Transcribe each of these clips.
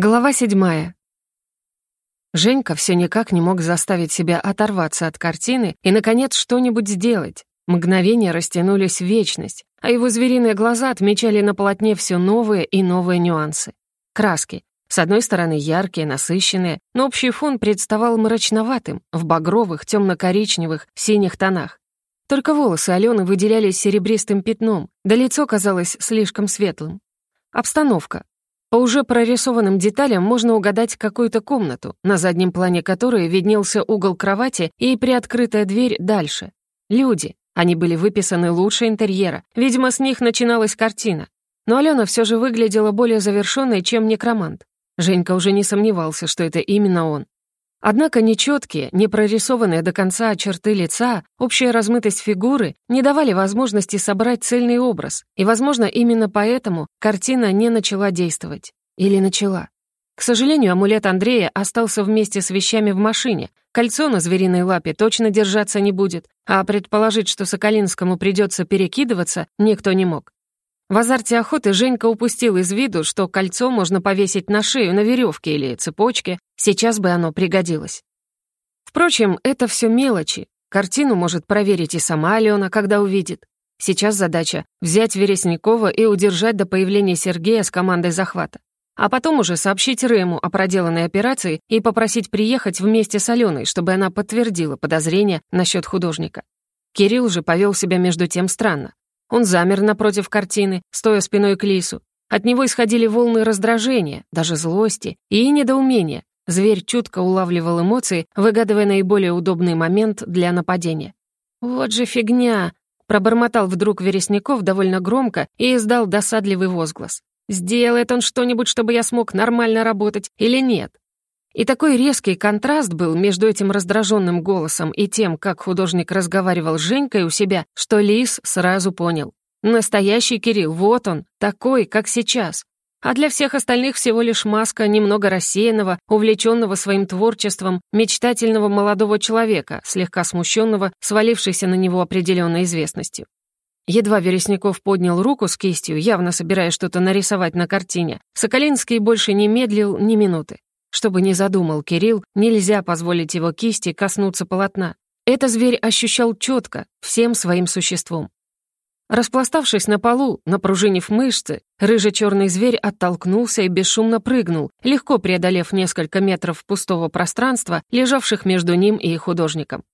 Глава седьмая. Женька все никак не мог заставить себя оторваться от картины и, наконец, что-нибудь сделать. Мгновения растянулись в вечность, а его звериные глаза отмечали на полотне все новые и новые нюансы. Краски. С одной стороны, яркие, насыщенные, но общий фон представал мрачноватым, в багровых, темно-коричневых, синих тонах. Только волосы Алены выделялись серебристым пятном, да лицо казалось слишком светлым. Обстановка. По уже прорисованным деталям можно угадать какую-то комнату, на заднем плане которой виднелся угол кровати и приоткрытая дверь дальше. Люди. Они были выписаны лучше интерьера. Видимо, с них начиналась картина. Но Алена все же выглядела более завершенной, чем некромант. Женька уже не сомневался, что это именно он. Однако нечеткие, не прорисованные до конца черты лица, общая размытость фигуры не давали возможности собрать цельный образ, и, возможно, именно поэтому картина не начала действовать. Или начала. К сожалению, амулет Андрея остался вместе с вещами в машине. Кольцо на звериной лапе точно держаться не будет, а предположить, что Соколинскому придется перекидываться, никто не мог. В азарте охоты Женька упустил из виду, что кольцо можно повесить на шею на веревке или цепочке, сейчас бы оно пригодилось. Впрочем, это все мелочи. Картину может проверить и сама Алена, когда увидит. Сейчас задача — взять Вересникова и удержать до появления Сергея с командой захвата. А потом уже сообщить Рэму о проделанной операции и попросить приехать вместе с Аленой, чтобы она подтвердила подозрения насчет художника. Кирилл же повел себя между тем странно. Он замер напротив картины, стоя спиной к Лису. От него исходили волны раздражения, даже злости и недоумения. Зверь чутко улавливал эмоции, выгадывая наиболее удобный момент для нападения. «Вот же фигня!» — пробормотал вдруг Вересников довольно громко и издал досадливый возглас. «Сделает он что-нибудь, чтобы я смог нормально работать или нет?» И такой резкий контраст был между этим раздраженным голосом и тем, как художник разговаривал с Женькой у себя, что Лис сразу понял. Настоящий Кирилл, вот он, такой, как сейчас. А для всех остальных всего лишь маска немного рассеянного, увлеченного своим творчеством, мечтательного молодого человека, слегка смущенного, свалившейся на него определенной известностью. Едва Вересников поднял руку с кистью, явно собираясь что-то нарисовать на картине, Соколинский больше не медлил ни минуты. Чтобы не задумал Кирилл, нельзя позволить его кисти коснуться полотна. Это зверь ощущал четко, всем своим существом. Распластавшись на полу, напружинив мышцы, рыжий-черный зверь оттолкнулся и бесшумно прыгнул, легко преодолев несколько метров пустого пространства, лежавших между ним и художником.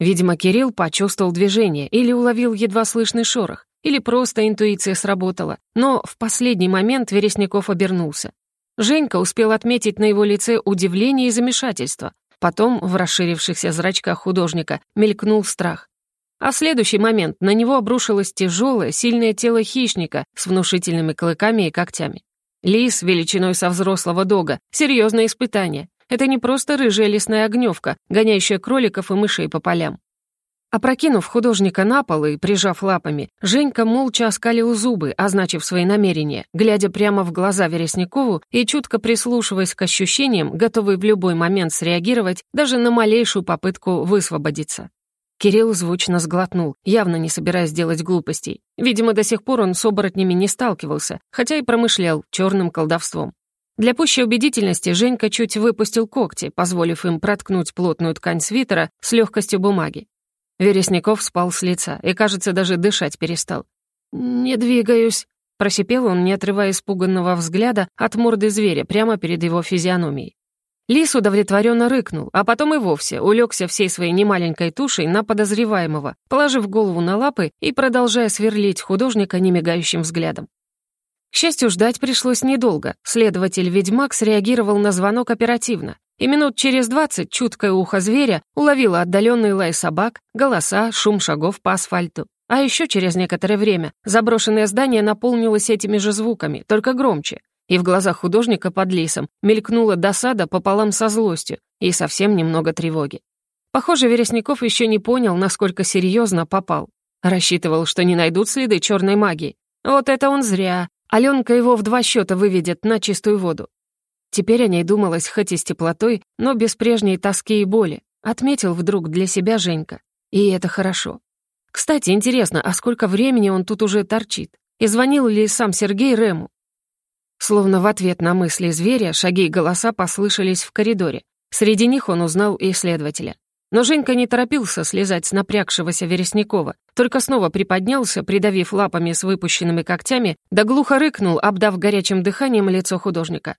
Видимо, Кирилл почувствовал движение или уловил едва слышный шорох, или просто интуиция сработала, но в последний момент Вересников обернулся. Женька успел отметить на его лице удивление и замешательство. Потом в расширившихся зрачках художника мелькнул страх. А в следующий момент на него обрушилось тяжелое, сильное тело хищника с внушительными клыками и когтями. Лис величиной со взрослого дога — серьезное испытание. Это не просто рыжая лесная огневка, гоняющая кроликов и мышей по полям. Опрокинув художника на пол и прижав лапами, Женька молча оскалил зубы, означив свои намерения, глядя прямо в глаза Вересникову и чутко прислушиваясь к ощущениям, готовый в любой момент среагировать даже на малейшую попытку высвободиться. Кирилл звучно сглотнул, явно не собираясь делать глупостей. Видимо, до сих пор он с оборотнями не сталкивался, хотя и промышлял черным колдовством. Для пущей убедительности Женька чуть выпустил когти, позволив им проткнуть плотную ткань свитера с легкостью бумаги. Вересников спал с лица и, кажется, даже дышать перестал. «Не двигаюсь», — просипел он, не отрывая испуганного взгляда от морды зверя прямо перед его физиономией. Лис удовлетворенно рыкнул, а потом и вовсе улегся всей своей немаленькой тушей на подозреваемого, положив голову на лапы и продолжая сверлить художника немигающим взглядом. К счастью, ждать пришлось недолго. Следователь-ведьмак среагировал на звонок оперативно и минут через двадцать чуткое ухо зверя уловило отдаленный лай собак, голоса, шум шагов по асфальту. А еще через некоторое время заброшенное здание наполнилось этими же звуками, только громче. И в глазах художника под лисом мелькнула досада пополам со злостью и совсем немного тревоги. Похоже, Вересников еще не понял, насколько серьезно попал. Рассчитывал, что не найдут следы черной магии. Вот это он зря. Аленка его в два счета выведет на чистую воду. Теперь о ней думалось хоть и с теплотой, но без прежней тоски и боли. Отметил вдруг для себя Женька. И это хорошо. Кстати, интересно, а сколько времени он тут уже торчит? И звонил ли сам Сергей Рему? Словно в ответ на мысли зверя шаги и голоса послышались в коридоре. Среди них он узнал и следователя. Но Женька не торопился слезать с напрягшегося Вереснякова, только снова приподнялся, придавив лапами с выпущенными когтями, да глухо рыкнул, обдав горячим дыханием лицо художника.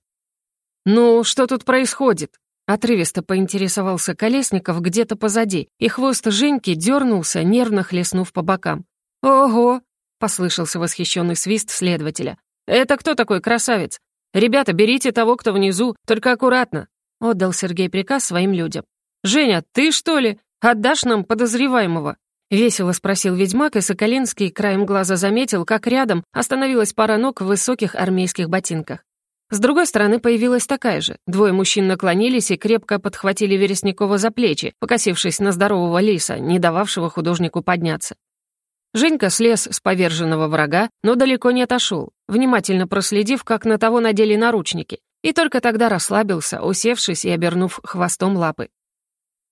«Ну, что тут происходит?» Отрывисто поинтересовался Колесников где-то позади, и хвост Женьки дернулся, нервно хлестнув по бокам. «Ого!» — послышался восхищенный свист следователя. «Это кто такой красавец? Ребята, берите того, кто внизу, только аккуратно!» — отдал Сергей приказ своим людям. «Женя, ты что ли? Отдашь нам подозреваемого?» Весело спросил ведьмак, и Соколинский краем глаза заметил, как рядом остановилась пара ног в высоких армейских ботинках. С другой стороны появилась такая же. Двое мужчин наклонились и крепко подхватили Вересникова за плечи, покосившись на здорового лиса, не дававшего художнику подняться. Женька слез с поверженного врага, но далеко не отошел, внимательно проследив, как на того надели наручники, и только тогда расслабился, усевшись и обернув хвостом лапы.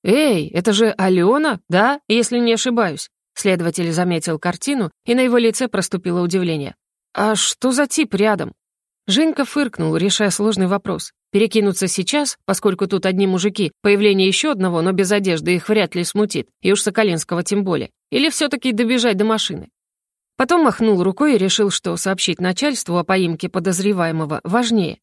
«Эй, это же Алена, да, если не ошибаюсь?» Следователь заметил картину, и на его лице проступило удивление. «А что за тип рядом?» Женька фыркнул, решая сложный вопрос. Перекинуться сейчас, поскольку тут одни мужики, появление еще одного, но без одежды их вряд ли смутит, и уж Соколинского тем более. Или все-таки добежать до машины. Потом махнул рукой и решил, что сообщить начальству о поимке подозреваемого важнее.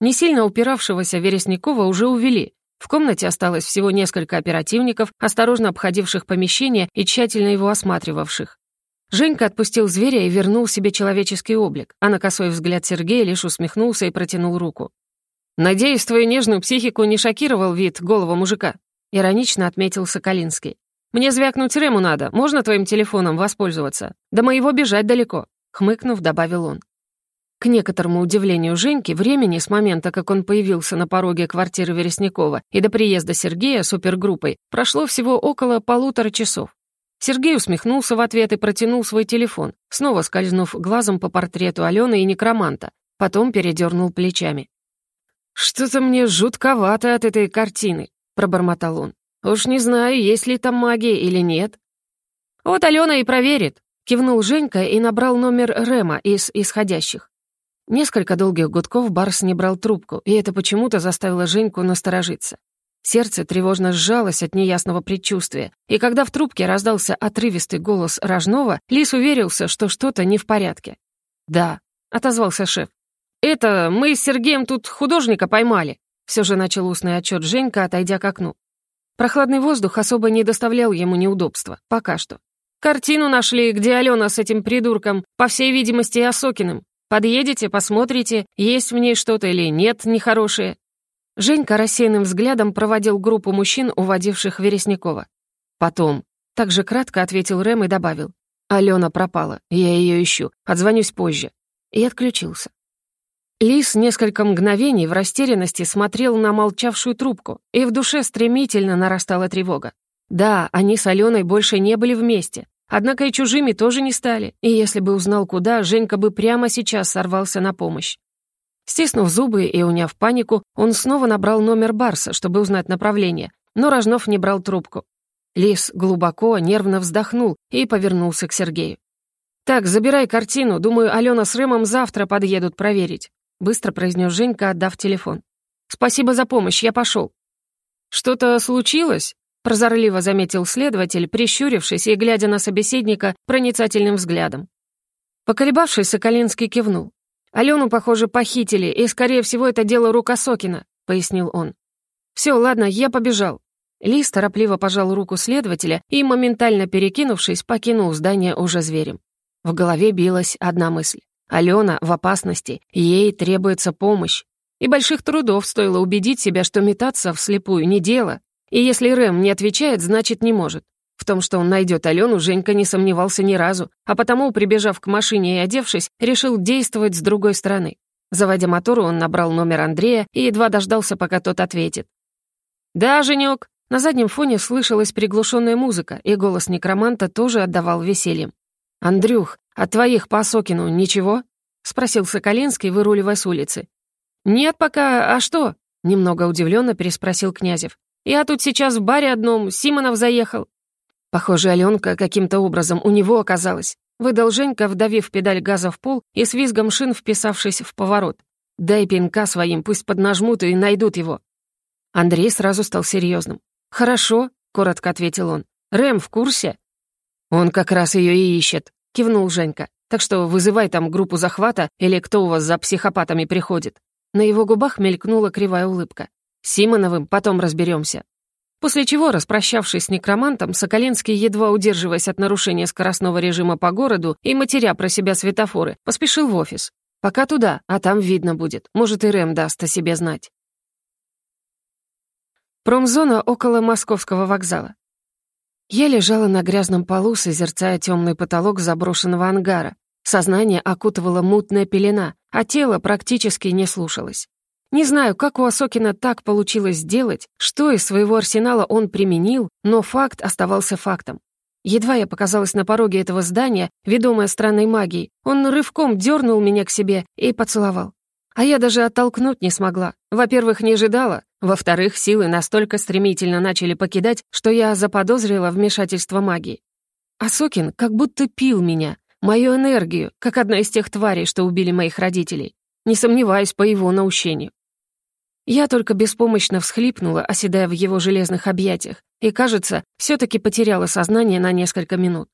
Не сильно упиравшегося Вересникова уже увели. В комнате осталось всего несколько оперативников, осторожно обходивших помещение и тщательно его осматривавших. Женька отпустил зверя и вернул себе человеческий облик, а на косой взгляд Сергея лишь усмехнулся и протянул руку. «Надеюсь, твою нежную психику не шокировал вид голого мужика», — иронично отметил Соколинский. «Мне звякнуть Рему надо, можно твоим телефоном воспользоваться? До моего бежать далеко», — хмыкнув, добавил он. К некоторому удивлению Женьки, времени с момента, как он появился на пороге квартиры Вереснякова и до приезда Сергея супергруппой, прошло всего около полутора часов. Сергей усмехнулся в ответ и протянул свой телефон, снова скользнув глазом по портрету Алены и некроманта, потом передернул плечами. «Что-то мне жутковато от этой картины», — пробормотал он. «Уж не знаю, есть ли там магия или нет». «Вот Алена и проверит», — кивнул Женька и набрал номер Рема из исходящих. Несколько долгих гудков Барс не брал трубку, и это почему-то заставило Женьку насторожиться. Сердце тревожно сжалось от неясного предчувствия, и когда в трубке раздался отрывистый голос Рожнова, Лис уверился, что что-то не в порядке. «Да», — отозвался шеф. «Это мы с Сергеем тут художника поймали», — все же начал устный отчет Женька, отойдя к окну. Прохладный воздух особо не доставлял ему неудобства, пока что. «Картину нашли, где Алена с этим придурком, по всей видимости, Осокиным. Подъедете, посмотрите, есть в ней что-то или нет нехорошее. Женька рассеянным взглядом проводил группу мужчин, уводивших Вереснякова. Потом, так же кратко ответил Рэм и добавил. «Алена пропала, я ее ищу, отзвонюсь позже». И отключился. Лис несколько мгновений в растерянности смотрел на молчавшую трубку, и в душе стремительно нарастала тревога. Да, они с Аленой больше не были вместе, однако и чужими тоже не стали, и если бы узнал куда, Женька бы прямо сейчас сорвался на помощь. Стиснув зубы и уняв панику, он снова набрал номер Барса, чтобы узнать направление, но Рожнов не брал трубку. Лис глубоко, нервно вздохнул и повернулся к Сергею. «Так, забирай картину, думаю, Алена с Рымом завтра подъедут проверить», быстро произнес Женька, отдав телефон. «Спасибо за помощь, я пошел». «Что-то случилось?» прозорливо заметил следователь, прищурившись и глядя на собеседника проницательным взглядом. Поколебавшись, Соколинский кивнул. «Алену, похоже, похитили, и, скорее всего, это дело рука Сокина», — пояснил он. «Все, ладно, я побежал». Лис торопливо пожал руку следователя и, моментально перекинувшись, покинул здание уже зверем. В голове билась одна мысль. Алена в опасности, ей требуется помощь. И больших трудов стоило убедить себя, что метаться вслепую не дело. И если Рэм не отвечает, значит, не может. В том, что он найдет Алену, Женька не сомневался ни разу, а потому, прибежав к машине и одевшись, решил действовать с другой стороны. Заводя мотор, он набрал номер Андрея и едва дождался, пока тот ответит. «Да, Женек!» На заднем фоне слышалась приглушенная музыка, и голос некроманта тоже отдавал весельем. «Андрюх, от твоих по Сокину ничего?» — спросил Соколинский, выруливая с улицы. «Нет пока, а что?» — немного удивленно переспросил Князев. «Я тут сейчас в баре одном, Симонов заехал. Похоже, Аленка каким-то образом у него оказалась. Выдал Женька, вдавив педаль газа в пол и с визгом шин вписавшись в поворот. Дай пинка своим, пусть поднажмут и найдут его». Андрей сразу стал серьезным. «Хорошо», — коротко ответил он. «Рэм в курсе?» «Он как раз ее и ищет», — кивнул Женька. «Так что вызывай там группу захвата или кто у вас за психопатами приходит». На его губах мелькнула кривая улыбка. «С Симоновым потом разберемся. После чего, распрощавшись с некромантом, Соколинский, едва удерживаясь от нарушения скоростного режима по городу и матеря про себя светофоры, поспешил в офис. Пока туда, а там видно будет. Может, и Рэм даст о себе знать. Промзона около московского вокзала. Я лежала на грязном полу, созерцая темный потолок заброшенного ангара. Сознание окутывала мутная пелена, а тело практически не слушалось. Не знаю, как у Осокина так получилось сделать, что из своего арсенала он применил, но факт оставался фактом. Едва я показалась на пороге этого здания, ведомая странной магией, он рывком дернул меня к себе и поцеловал. А я даже оттолкнуть не смогла. Во-первых, не ожидала. Во-вторых, силы настолько стремительно начали покидать, что я заподозрила вмешательство магии. Асокин как будто пил меня, мою энергию, как одна из тех тварей, что убили моих родителей. Не сомневаюсь по его наущению. Я только беспомощно всхлипнула, оседая в его железных объятиях, и, кажется, все таки потеряла сознание на несколько минут.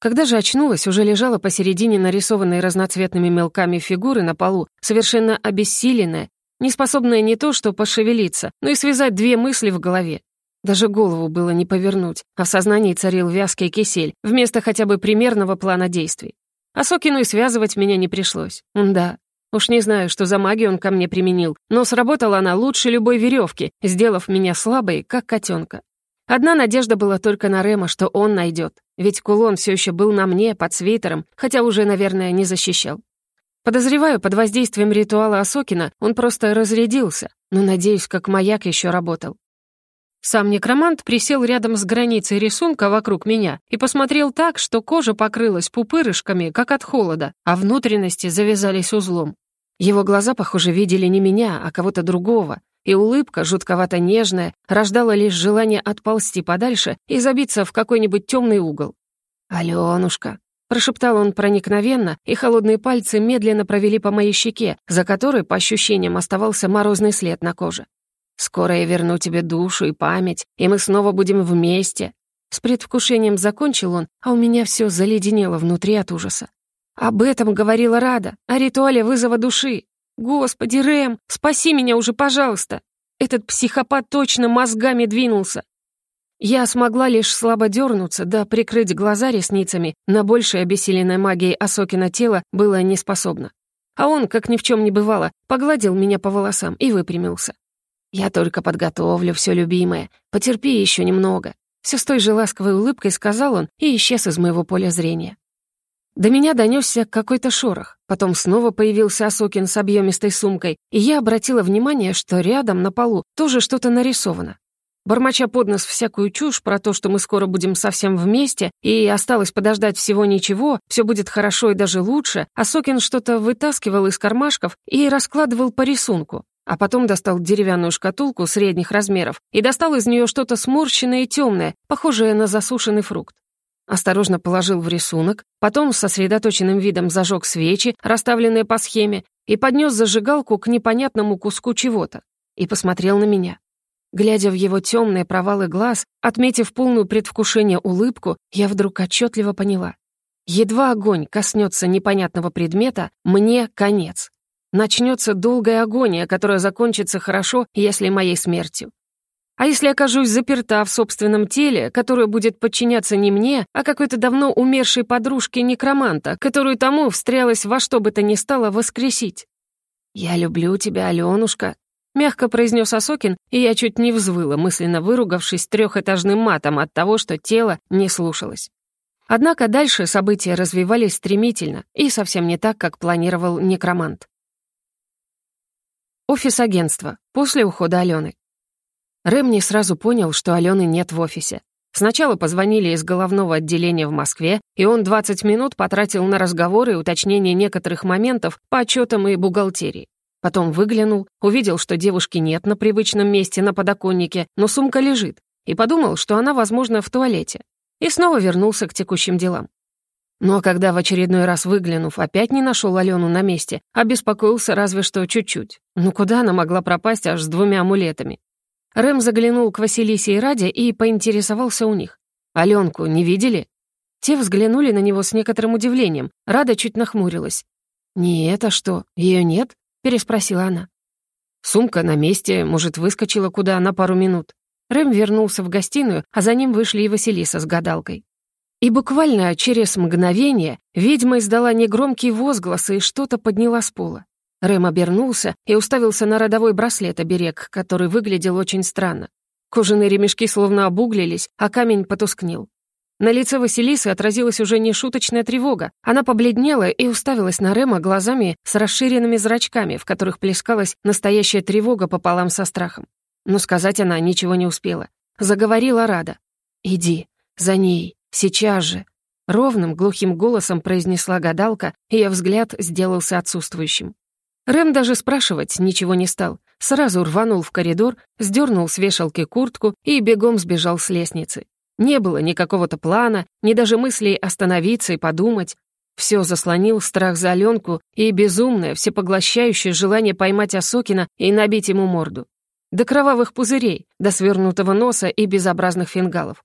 Когда же очнулась, уже лежала посередине нарисованной разноцветными мелками фигуры на полу, совершенно обессиленная, неспособная не то что пошевелиться, но и связать две мысли в голове. Даже голову было не повернуть, а в сознании царил вязкий кисель вместо хотя бы примерного плана действий. А Сокину и связывать меня не пришлось. Да, Уж не знаю, что за магию он ко мне применил, но сработала она лучше любой веревки, сделав меня слабой, как котенка. Одна надежда была только на Рема, что он найдет, ведь кулон все еще был на мне, под свитером, хотя уже, наверное, не защищал. Подозреваю, под воздействием ритуала Осокина он просто разрядился, но, надеюсь, как маяк еще работал. Сам некромант присел рядом с границей рисунка вокруг меня и посмотрел так, что кожа покрылась пупырышками, как от холода, а внутренности завязались узлом. Его глаза, похоже, видели не меня, а кого-то другого, и улыбка, жутковато нежная, рождала лишь желание отползти подальше и забиться в какой-нибудь темный угол. «Алёнушка», — прошептал он проникновенно, и холодные пальцы медленно провели по моей щеке, за которой, по ощущениям, оставался морозный след на коже. «Скоро я верну тебе душу и память, и мы снова будем вместе». С предвкушением закончил он, а у меня все заледенело внутри от ужаса. Об этом говорила Рада, о ритуале вызова души. Господи, Рэм, спаси меня уже, пожалуйста. Этот психопат точно мозгами двинулся. Я смогла лишь слабо дернуться, да прикрыть глаза ресницами, на большей обессиленной магией Осокина тела было не способно. А он, как ни в чем не бывало, погладил меня по волосам и выпрямился. «Я только подготовлю все любимое. Потерпи еще немного». Все с той же ласковой улыбкой сказал он и исчез из моего поля зрения. До меня донесся какой-то шорох. Потом снова появился Осокин с объемистой сумкой, и я обратила внимание, что рядом на полу тоже что-то нарисовано. Бормоча под нос всякую чушь про то, что мы скоро будем совсем вместе, и осталось подождать всего ничего, все будет хорошо и даже лучше, Осокин что-то вытаскивал из кармашков и раскладывал по рисунку, а потом достал деревянную шкатулку средних размеров и достал из нее что-то сморщенное и темное, похожее на засушенный фрукт осторожно положил в рисунок, потом с сосредоточенным видом зажег свечи, расставленные по схеме, и поднес зажигалку к непонятному куску чего-то, и посмотрел на меня. Глядя в его темные провалы глаз, отметив полную предвкушение улыбку, я вдруг отчетливо поняла. Едва огонь коснется непонятного предмета, мне конец. Начнется долгая агония, которая закончится хорошо, если моей смертью. А если окажусь заперта в собственном теле, которое будет подчиняться не мне, а какой-то давно умершей подружке некроманта, которую тому встрялась во что бы то ни стало воскресить? «Я люблю тебя, Алёнушка», — мягко произнес Осокин, и я чуть не взвыла, мысленно выругавшись трехэтажным матом от того, что тело не слушалось. Однако дальше события развивались стремительно и совсем не так, как планировал некромант. Офис агентства. После ухода Алены. Рэм не сразу понял, что Алены нет в офисе. Сначала позвонили из головного отделения в Москве, и он 20 минут потратил на разговоры и уточнение некоторых моментов по отчетам и бухгалтерии. Потом выглянул, увидел, что девушки нет на привычном месте на подоконнике, но сумка лежит, и подумал, что она, возможно, в туалете. И снова вернулся к текущим делам. Но когда в очередной раз выглянув, опять не нашел Алену на месте, обеспокоился разве что чуть-чуть. Ну куда она могла пропасть аж с двумя амулетами? Рэм заглянул к Василисе и Раде и поинтересовался у них. «Аленку не видели?» Те взглянули на него с некоторым удивлением. Рада чуть нахмурилась. «Не это что, ее нет?» — переспросила она. Сумка на месте, может, выскочила куда на пару минут. Рэм вернулся в гостиную, а за ним вышли и Василиса с гадалкой. И буквально через мгновение ведьма издала негромкий возглас и что-то подняла с пола. Рэм обернулся и уставился на родовой браслет-оберег, который выглядел очень странно. Кожаные ремешки словно обуглились, а камень потускнел. На лице Василисы отразилась уже не шуточная тревога. Она побледнела и уставилась на Рема глазами с расширенными зрачками, в которых плескалась настоящая тревога пополам со страхом. Но сказать она ничего не успела. Заговорила Рада. «Иди, за ней, сейчас же». Ровным, глухим голосом произнесла гадалка, и ее взгляд сделался отсутствующим. Рэм даже спрашивать ничего не стал. Сразу рванул в коридор, сдернул с вешалки куртку и бегом сбежал с лестницы. Не было ни какого-то плана, ни даже мыслей остановиться и подумать. Все заслонил страх за Аленку и безумное, всепоглощающее желание поймать Осокина и набить ему морду. До кровавых пузырей, до свернутого носа и безобразных фингалов.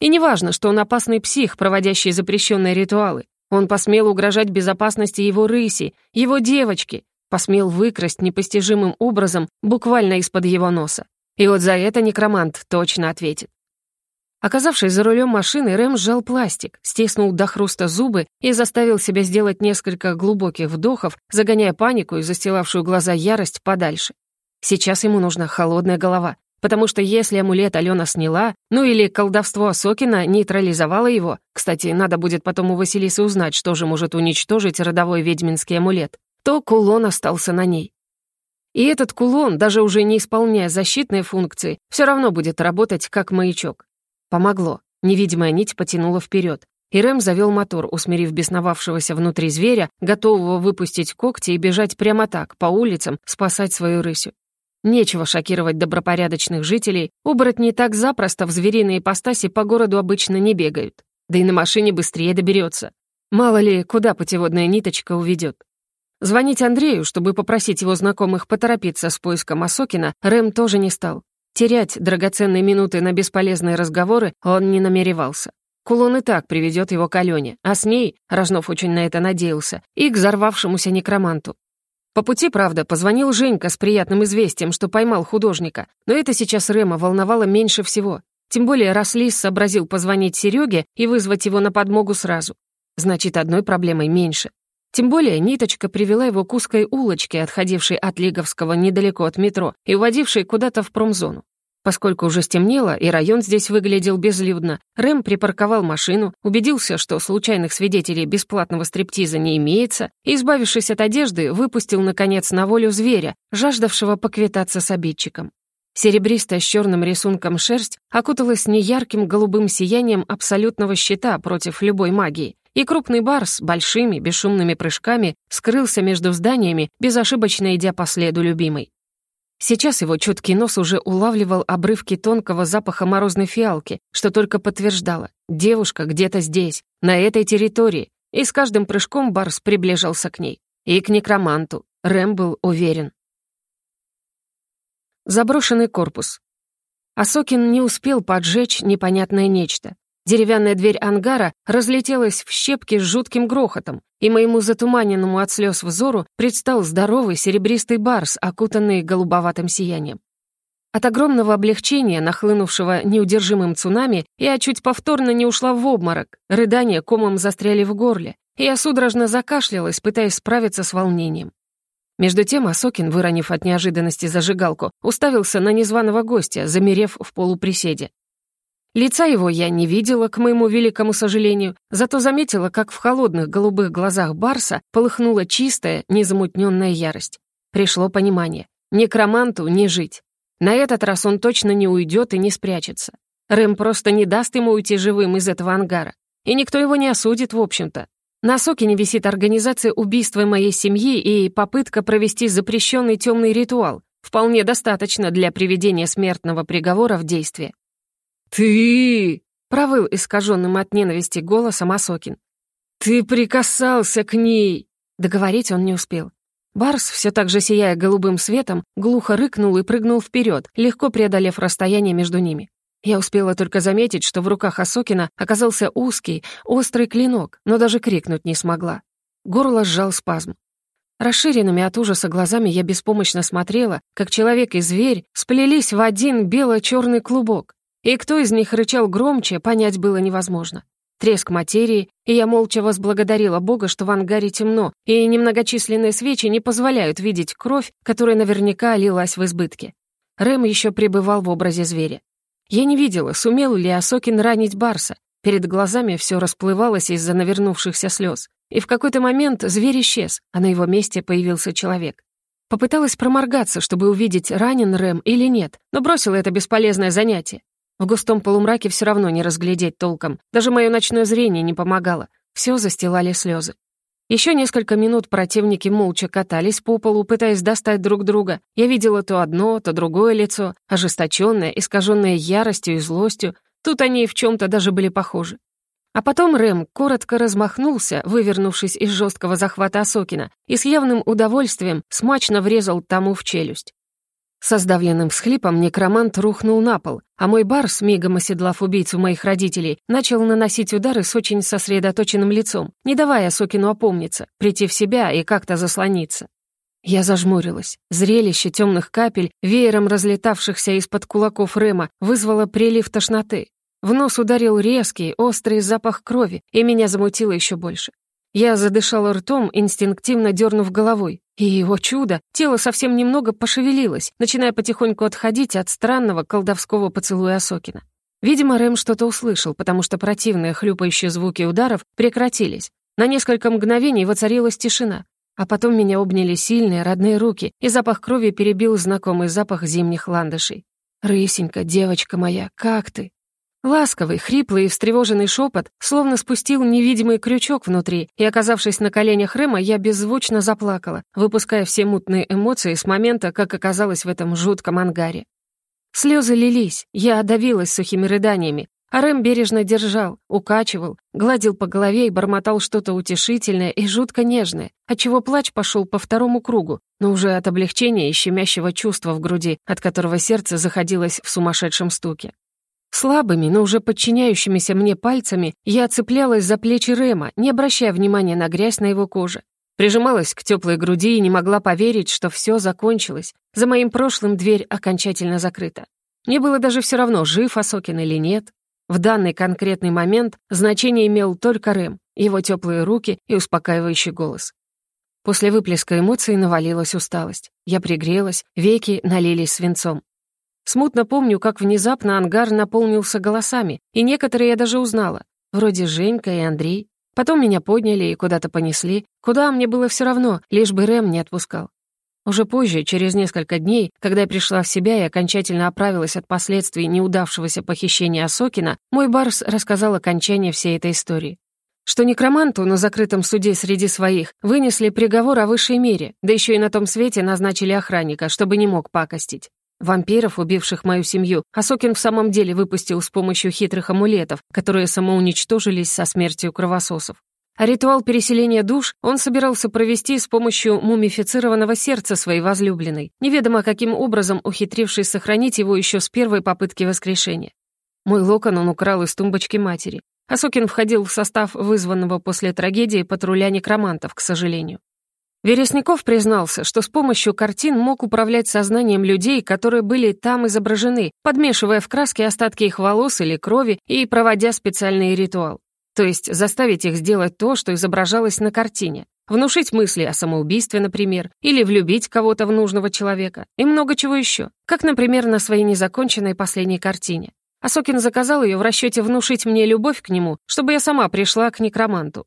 И неважно, что он опасный псих, проводящий запрещенные ритуалы. Он посмел угрожать безопасности его рыси, его девочки, посмел выкрасть непостижимым образом буквально из-под его носа. И вот за это некромант точно ответит. Оказавшись за рулем машины, Рэм сжал пластик, стиснул до хруста зубы и заставил себя сделать несколько глубоких вдохов, загоняя панику и застилавшую глаза ярость подальше. Сейчас ему нужна холодная голова, потому что если амулет Алена сняла, ну или колдовство Сокина нейтрализовало его, кстати, надо будет потом у Василисы узнать, что же может уничтожить родовой ведьминский амулет, то кулон остался на ней. И этот кулон, даже уже не исполняя защитные функции, все равно будет работать как маячок. Помогло. Невидимая нить потянула вперед. И Рэм завел мотор, усмирив бесновавшегося внутри зверя, готового выпустить когти и бежать прямо так, по улицам, спасать свою рысю. Нечего шокировать добропорядочных жителей, оборотни так запросто в звериной ипостаси по городу обычно не бегают. Да и на машине быстрее доберется. Мало ли, куда путеводная ниточка уведет. Звонить Андрею, чтобы попросить его знакомых поторопиться с поиском Осокина, Рэм тоже не стал. Терять драгоценные минуты на бесполезные разговоры он не намеревался. Кулон и так приведет его к Алене, а с ней, Рожнов очень на это надеялся, и к взорвавшемуся некроманту. По пути, правда, позвонил Женька с приятным известием, что поймал художника, но это сейчас Рема волновало меньше всего. Тем более раз Лис сообразил позвонить Сереге и вызвать его на подмогу сразу. Значит, одной проблемой меньше. Тем более ниточка привела его к узкой улочке, отходившей от Лиговского недалеко от метро и уводившей куда-то в промзону. Поскольку уже стемнело и район здесь выглядел безлюдно, Рэм припарковал машину, убедился, что случайных свидетелей бесплатного стриптиза не имеется, и, избавившись от одежды, выпустил, наконец, на волю зверя, жаждавшего поквитаться с обидчиком. Серебристая с черным рисунком шерсть окуталась неярким голубым сиянием абсолютного щита против любой магии, и крупный барс большими бесшумными прыжками скрылся между зданиями, безошибочно идя по следу любимой. Сейчас его чуткий нос уже улавливал обрывки тонкого запаха морозной фиалки, что только подтверждало. Девушка где-то здесь, на этой территории, и с каждым прыжком Барс приближался к ней. И к некроманту. Рэм был уверен. Заброшенный корпус. Асокин не успел поджечь непонятное нечто. Деревянная дверь ангара разлетелась в щепки с жутким грохотом, и моему затуманенному от слез взору предстал здоровый серебристый барс, окутанный голубоватым сиянием. От огромного облегчения, нахлынувшего неудержимым цунами, я чуть повторно не ушла в обморок, рыдания комом застряли в горле, и я судорожно закашлялась, пытаясь справиться с волнением. Между тем Асокин, выронив от неожиданности зажигалку, уставился на незваного гостя, замерев в полуприседе. Лица его я не видела, к моему великому сожалению, зато заметила, как в холодных голубых глазах Барса полыхнула чистая, незамутненная ярость. Пришло понимание. Некроманту не жить. На этот раз он точно не уйдет и не спрячется. Рэм просто не даст ему уйти живым из этого ангара. И никто его не осудит, в общем-то. На Сокине висит организация убийства моей семьи и попытка провести запрещенный темный ритуал. Вполне достаточно для приведения смертного приговора в действие. «Ты...» — провыл искаженным от ненависти голосом Осокин. «Ты прикасался к ней!» Договорить он не успел. Барс, все так же сияя голубым светом, глухо рыкнул и прыгнул вперед, легко преодолев расстояние между ними. Я успела только заметить, что в руках Осокина оказался узкий, острый клинок, но даже крикнуть не смогла. Горло сжал спазм. Расширенными от ужаса глазами я беспомощно смотрела, как человек и зверь сплелись в один бело-черный клубок. И кто из них рычал громче, понять было невозможно. Треск материи, и я молча возблагодарила Бога, что в ангаре темно, и немногочисленные свечи не позволяют видеть кровь, которая наверняка лилась в избытке. Рэм еще пребывал в образе зверя. Я не видела, сумел ли Осокин ранить Барса. Перед глазами все расплывалось из-за навернувшихся слез. И в какой-то момент зверь исчез, а на его месте появился человек. Попыталась проморгаться, чтобы увидеть, ранен Рэм или нет, но бросила это бесполезное занятие. В густом полумраке все равно не разглядеть толком. Даже мое ночное зрение не помогало. Все застилали слезы. Еще несколько минут противники молча катались по полу, пытаясь достать друг друга. Я видела то одно, то другое лицо, ожесточенное, искаженное яростью и злостью. Тут они в чем то даже были похожи. А потом Рэм коротко размахнулся, вывернувшись из жесткого захвата Осокина, и с явным удовольствием смачно врезал тому в челюсть. Со сдавленным всхлипом некромант рухнул на пол, а мой барс, мигом оседлав убийцу моих родителей, начал наносить удары с очень сосредоточенным лицом, не давая Сокину опомниться, прийти в себя и как-то заслониться. Я зажмурилась. Зрелище темных капель, веером разлетавшихся из-под кулаков Рема, вызвало прилив тошноты. В нос ударил резкий, острый запах крови, и меня замутило еще больше. Я задышала ртом, инстинктивно дернув головой. И, его чудо, тело совсем немного пошевелилось, начиная потихоньку отходить от странного колдовского поцелуя Осокина. Видимо, Рэм что-то услышал, потому что противные хлюпающие звуки ударов прекратились. На несколько мгновений воцарилась тишина. А потом меня обняли сильные, родные руки, и запах крови перебил знакомый запах зимних ландышей. «Рысенька, девочка моя, как ты?» Ласковый, хриплый и встревоженный шепот словно спустил невидимый крючок внутри, и, оказавшись на коленях Рэма, я беззвучно заплакала, выпуская все мутные эмоции с момента, как оказалась в этом жутком ангаре. Слезы лились, я одавилась сухими рыданиями, а Рэм бережно держал, укачивал, гладил по голове и бормотал что-то утешительное и жутко нежное, отчего плач пошел по второму кругу, но уже от облегчения и щемящего чувства в груди, от которого сердце заходилось в сумасшедшем стуке. Слабыми, но уже подчиняющимися мне пальцами я цеплялась за плечи Рема, не обращая внимания на грязь на его коже. Прижималась к теплой груди и не могла поверить, что все закончилось. За моим прошлым дверь окончательно закрыта. Мне было даже все равно, жив Осокин или нет. В данный конкретный момент значение имел только Рэм, его теплые руки и успокаивающий голос. После выплеска эмоций навалилась усталость. Я пригрелась, веки налились свинцом. Смутно помню, как внезапно ангар наполнился голосами, и некоторые я даже узнала. Вроде Женька и Андрей. Потом меня подняли и куда-то понесли. Куда мне было все равно, лишь бы Рэм не отпускал. Уже позже, через несколько дней, когда я пришла в себя и окончательно оправилась от последствий неудавшегося похищения Осокина, мой Барс рассказал окончание всей этой истории. Что некроманту на закрытом суде среди своих вынесли приговор о высшей мере, да еще и на том свете назначили охранника, чтобы не мог пакостить. Вампиров, убивших мою семью, Асокин в самом деле выпустил с помощью хитрых амулетов, которые самоуничтожились со смертью кровососов. А ритуал переселения душ он собирался провести с помощью мумифицированного сердца своей возлюбленной, неведомо каким образом ухитрившись сохранить его еще с первой попытки воскрешения. Мой локон он украл из тумбочки матери. Асокин входил в состав вызванного после трагедии патруля некромантов, к сожалению. Вересников признался, что с помощью картин мог управлять сознанием людей, которые были там изображены, подмешивая в краски остатки их волос или крови и проводя специальный ритуал. То есть заставить их сделать то, что изображалось на картине. Внушить мысли о самоубийстве, например, или влюбить кого-то в нужного человека, и много чего еще, как, например, на своей незаконченной последней картине. Асокин заказал ее в расчете внушить мне любовь к нему, чтобы я сама пришла к некроманту.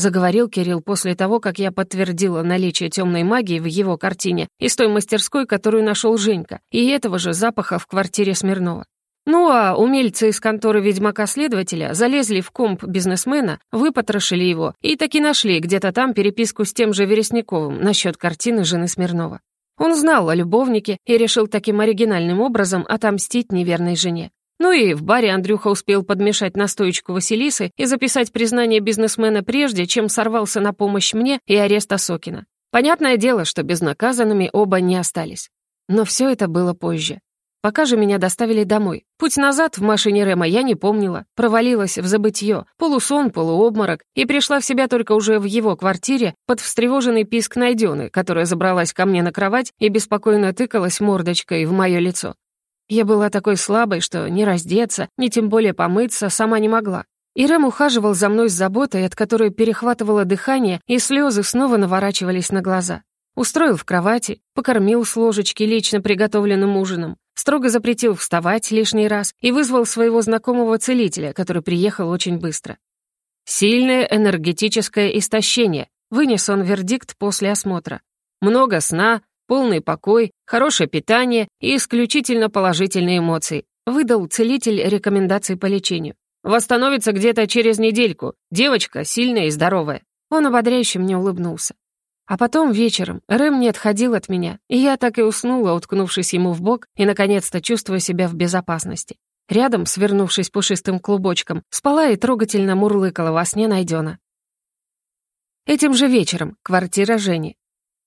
Заговорил Кирилл после того, как я подтвердила наличие темной магии в его картине из той мастерской, которую нашел Женька, и этого же запаха в квартире Смирнова. Ну а умельцы из конторы ведьмака-следователя залезли в комп бизнесмена, выпотрошили его и таки нашли где-то там переписку с тем же Вересняковым насчет картины жены Смирнова. Он знал о любовнике и решил таким оригинальным образом отомстить неверной жене. Ну и в баре Андрюха успел подмешать настоечку Василисы и записать признание бизнесмена прежде, чем сорвался на помощь мне и арест Осокина. Понятное дело, что безнаказанными оба не остались. Но все это было позже. Пока же меня доставили домой. Путь назад в машине Рема я не помнила, провалилась в забытье, полусон, полуобморок, и пришла в себя только уже в его квартире под встревоженный писк найдены, которая забралась ко мне на кровать и беспокойно тыкалась мордочкой в мое лицо. Я была такой слабой, что ни раздеться, ни тем более помыться сама не могла. И Рэм ухаживал за мной с заботой, от которой перехватывало дыхание, и слезы снова наворачивались на глаза. Устроил в кровати, покормил с ложечки лично приготовленным ужином, строго запретил вставать лишний раз и вызвал своего знакомого целителя, который приехал очень быстро. «Сильное энергетическое истощение», — вынес он вердикт после осмотра. «Много сна, полный покой, хорошее питание и исключительно положительные эмоции», — выдал целитель рекомендации по лечению. «Восстановится где-то через недельку. Девочка сильная и здоровая». Он ободряюще мне улыбнулся. А потом вечером Рэм не отходил от меня, и я так и уснула, уткнувшись ему в бок и, наконец-то, чувствуя себя в безопасности. Рядом, свернувшись пушистым клубочком, спала и трогательно мурлыкала во сне найдена. Этим же вечером квартира Жени.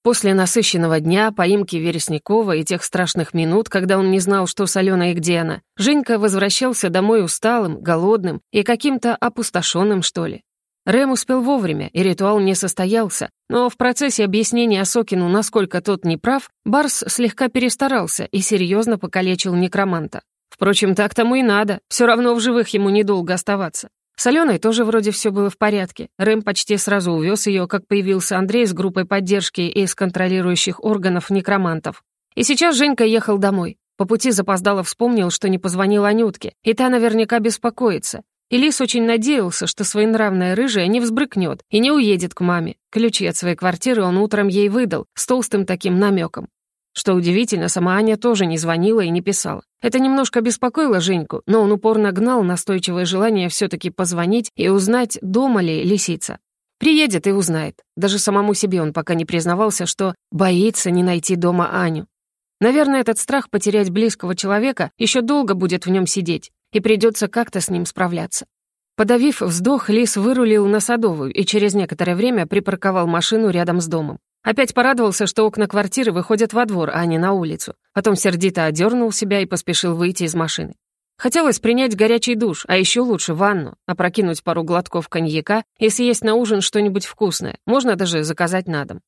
После насыщенного дня, поимки Вересникова и тех страшных минут, когда он не знал, что с Аленой и где она, Женька возвращался домой усталым, голодным и каким-то опустошенным, что ли. Рэм успел вовремя, и ритуал не состоялся, но в процессе объяснения Осокину, насколько тот неправ, Барс слегка перестарался и серьезно покалечил некроманта. Впрочем, так тому и надо, все равно в живых ему недолго оставаться. С Аленой тоже вроде все было в порядке. Рэм почти сразу увез ее, как появился Андрей с группой поддержки из контролирующих органов некромантов. И сейчас Женька ехал домой. По пути запоздало вспомнил, что не позвонил Анютке, и та наверняка беспокоится. И Лис очень надеялся, что своенравная рыжая не взбрыкнет и не уедет к маме. Ключи от своей квартиры он утром ей выдал, с толстым таким намеком. Что удивительно, сама Аня тоже не звонила и не писала. Это немножко беспокоило Женьку, но он упорно гнал настойчивое желание все таки позвонить и узнать, дома ли лисица. Приедет и узнает. Даже самому себе он пока не признавался, что боится не найти дома Аню. Наверное, этот страх потерять близкого человека еще долго будет в нем сидеть и придется как-то с ним справляться. Подавив вздох, Лис вырулил на Садовую и через некоторое время припарковал машину рядом с домом. Опять порадовался, что окна квартиры выходят во двор, а не на улицу. Потом сердито одернул себя и поспешил выйти из машины. Хотелось принять горячий душ, а еще лучше ванну, опрокинуть пару глотков коньяка и съесть на ужин что-нибудь вкусное, можно даже заказать на дом.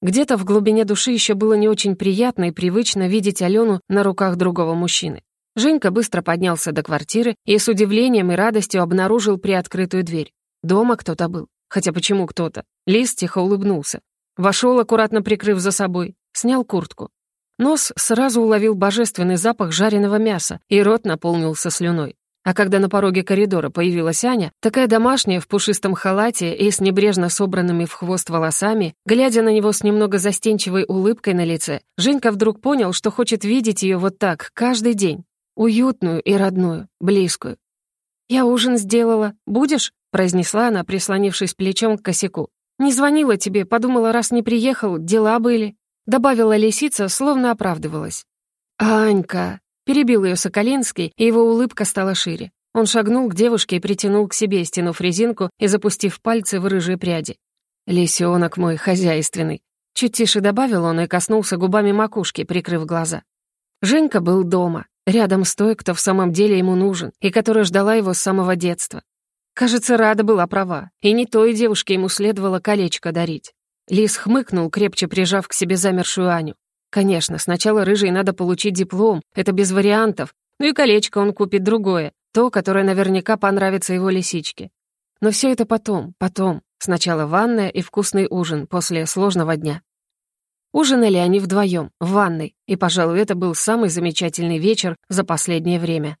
Где-то в глубине души еще было не очень приятно и привычно видеть Алену на руках другого мужчины. Женька быстро поднялся до квартиры и с удивлением и радостью обнаружил приоткрытую дверь. Дома кто-то был. Хотя почему кто-то? Лис тихо улыбнулся. Вошел, аккуратно прикрыв за собой. Снял куртку. Нос сразу уловил божественный запах жареного мяса, и рот наполнился слюной. А когда на пороге коридора появилась Аня, такая домашняя в пушистом халате и с небрежно собранными в хвост волосами, глядя на него с немного застенчивой улыбкой на лице, Женька вдруг понял, что хочет видеть ее вот так каждый день. Уютную и родную, близкую. «Я ужин сделала. Будешь?» — произнесла она, прислонившись плечом к косяку. «Не звонила тебе, подумала, раз не приехал, дела были». Добавила лисица, словно оправдывалась. «Анька!» — перебил ее Соколинский, и его улыбка стала шире. Он шагнул к девушке и притянул к себе, стянув резинку и запустив пальцы в рыжие пряди. «Лисёнок мой, хозяйственный!» Чуть тише добавил он и коснулся губами макушки, прикрыв глаза. Женька был дома. Рядом с той, кто в самом деле ему нужен, и которая ждала его с самого детства. Кажется, Рада была права, и не той девушке ему следовало колечко дарить. Лис хмыкнул, крепче прижав к себе замершую Аню. Конечно, сначала рыжей надо получить диплом, это без вариантов, ну и колечко он купит другое, то, которое наверняка понравится его лисичке. Но все это потом, потом. Сначала ванная и вкусный ужин после сложного дня. Ужинали они вдвоем, в ванной, и, пожалуй, это был самый замечательный вечер за последнее время.